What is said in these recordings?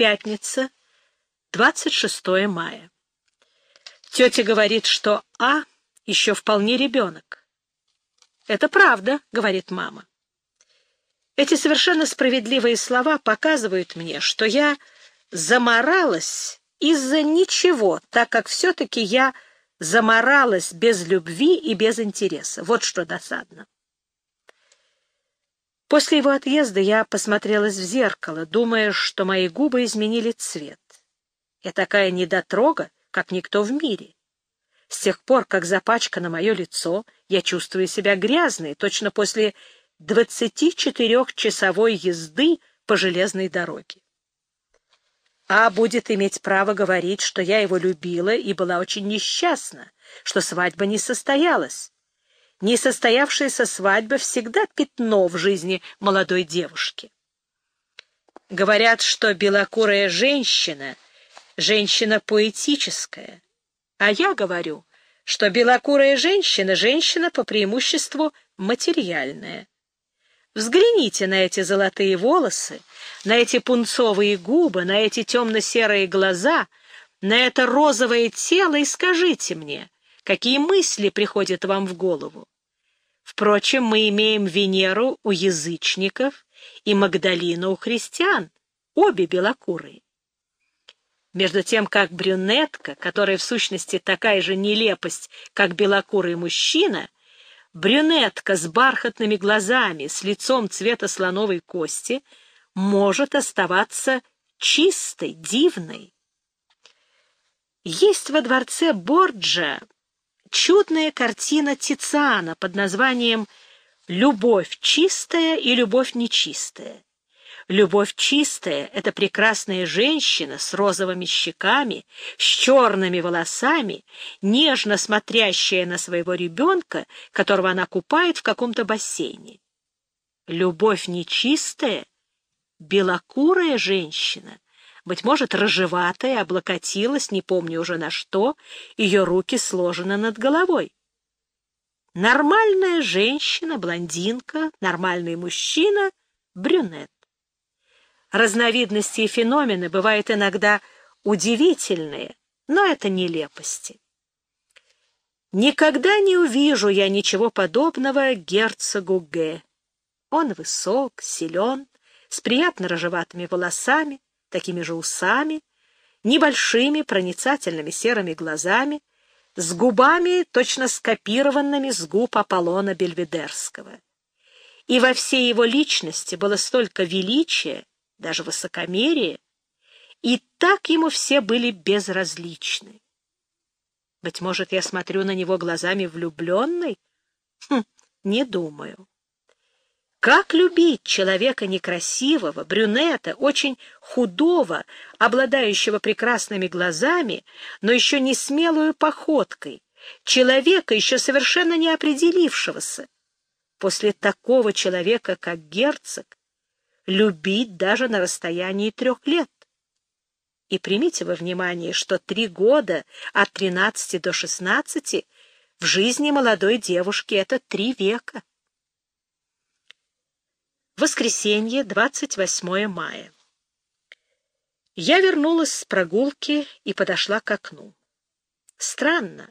пятница, 26 мая. Тетя говорит, что А еще вполне ребенок. «Это правда», — говорит мама. Эти совершенно справедливые слова показывают мне, что я заморалась из-за ничего, так как все-таки я заморалась без любви и без интереса. Вот что досадно. После его отъезда я посмотрелась в зеркало, думая, что мои губы изменили цвет. Я такая недотрога, как никто в мире. С тех пор, как запачкано мое лицо, я чувствую себя грязной, точно после 24-часовой езды по железной дороге. А будет иметь право говорить, что я его любила и была очень несчастна, что свадьба не состоялась. Несостоявшаяся свадьба всегда пятно в жизни молодой девушки. Говорят, что белокурая женщина — женщина поэтическая, а я говорю, что белокурая женщина — женщина по преимуществу материальная. Взгляните на эти золотые волосы, на эти пунцовые губы, на эти темно-серые глаза, на это розовое тело и скажите мне, какие мысли приходят вам в голову. Впрочем, мы имеем Венеру у язычников и Магдалину у христиан, обе белокурые. Между тем, как брюнетка, которая в сущности такая же нелепость, как белокурый мужчина — брюнетка с бархатными глазами, с лицом цвета слоновой кости, может оставаться чистой, дивной. Есть во дворце Борджа чудная картина Тициана под названием «Любовь чистая и любовь нечистая». Любовь чистая — это прекрасная женщина с розовыми щеками, с черными волосами, нежно смотрящая на своего ребенка, которого она купает в каком-то бассейне. Любовь нечистая — белокурая женщина, быть может, рыжеватая, облокотилась, не помню уже на что, ее руки сложены над головой. Нормальная женщина, блондинка, нормальный мужчина — брюнет разновидности и феномены бывают иногда удивительные, но это нелепости. Никогда не увижу я ничего подобного герцогу Г. Он высок, силен, с приятно рыжеватыми волосами, такими же усами, небольшими проницательными серыми глазами, с губами, точно скопированными с губ Аполлона Бельведерского. И во всей его личности было столько величия, даже высокомерие, и так ему все были безразличны. Быть может, я смотрю на него глазами влюбленной? Хм, не думаю. Как любить человека некрасивого, брюнета, очень худого, обладающего прекрасными глазами, но еще не смелую походкой, человека, еще совершенно не определившегося? После такого человека, как герцог, любить даже на расстоянии трех лет. И примите во внимание, что три года от 13 до 16 в жизни молодой девушки — это три века. Воскресенье, 28 мая. Я вернулась с прогулки и подошла к окну. Странно,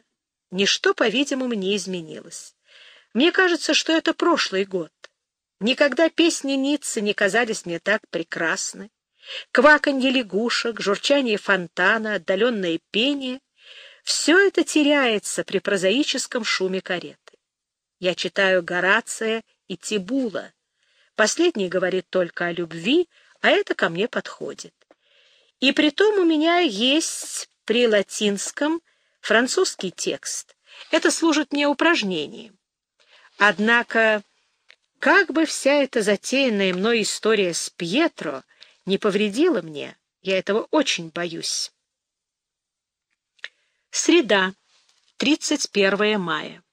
ничто, по-видимому, не изменилось. Мне кажется, что это прошлый год. Никогда песни Ниццы не казались мне так прекрасны. Кваканье лягушек, журчание фонтана, отдаленное пение — все это теряется при прозаическом шуме кареты. Я читаю Горация и Тибула. Последний говорит только о любви, а это ко мне подходит. И притом у меня есть при латинском французский текст. Это служит мне упражнением. Однако как бы вся эта затеянная мной история с Пьетро не повредила мне, я этого очень боюсь. Среда, 31 мая.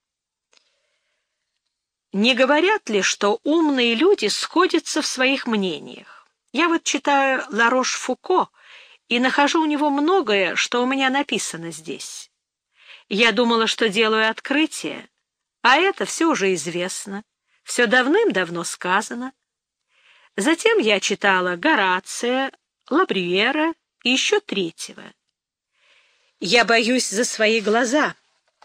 Не говорят ли, что умные люди сходятся в своих мнениях? Я вот читаю Ларош-Фуко и нахожу у него многое, что у меня написано здесь. Я думала, что делаю открытие, а это все уже известно. Все давным-давно сказано. Затем я читала Горация, Лабрюера и еще третьего. Я боюсь за свои глаза.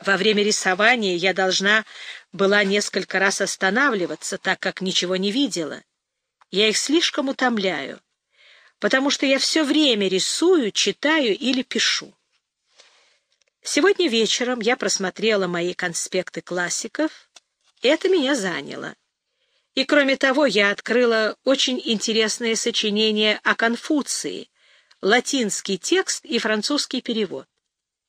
Во время рисования я должна была несколько раз останавливаться, так как ничего не видела. Я их слишком утомляю, потому что я все время рисую, читаю или пишу. Сегодня вечером я просмотрела мои конспекты классиков. Это меня заняло. И, кроме того, я открыла очень интересное сочинение о Конфуции, латинский текст и французский перевод.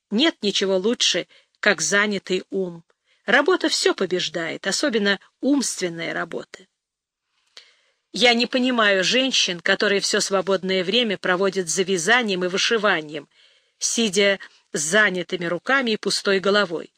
Нет ничего лучше, как занятый ум. Работа все побеждает, особенно умственная работа. Я не понимаю женщин, которые все свободное время проводят за вязанием и вышиванием, сидя с занятыми руками и пустой головой.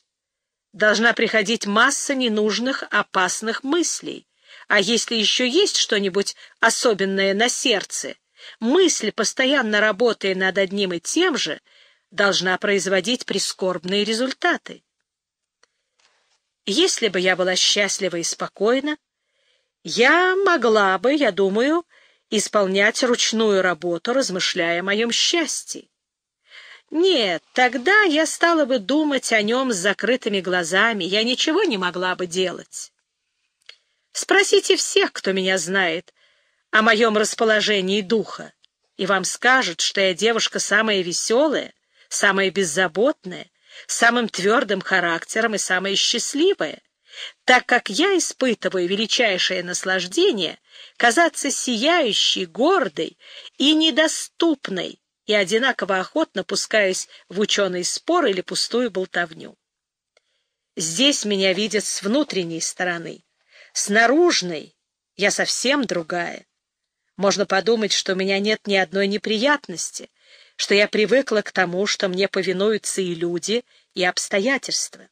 Должна приходить масса ненужных, опасных мыслей. А если еще есть что-нибудь особенное на сердце, мысль, постоянно работая над одним и тем же, должна производить прискорбные результаты. Если бы я была счастлива и спокойна, я могла бы, я думаю, исполнять ручную работу, размышляя о моем счастье. Нет, тогда я стала бы думать о нем с закрытыми глазами, я ничего не могла бы делать. Спросите всех, кто меня знает, о моем расположении духа, и вам скажут, что я девушка самая веселая, самая беззаботная, самым твердым характером и самая счастливая, так как я испытываю величайшее наслаждение казаться сияющей, гордой и недоступной, и одинаково охотно пускаюсь в ученый спор или пустую болтовню. Здесь меня видят с внутренней стороны, с наружной я совсем другая. Можно подумать, что у меня нет ни одной неприятности, что я привыкла к тому, что мне повинуются и люди, и обстоятельства.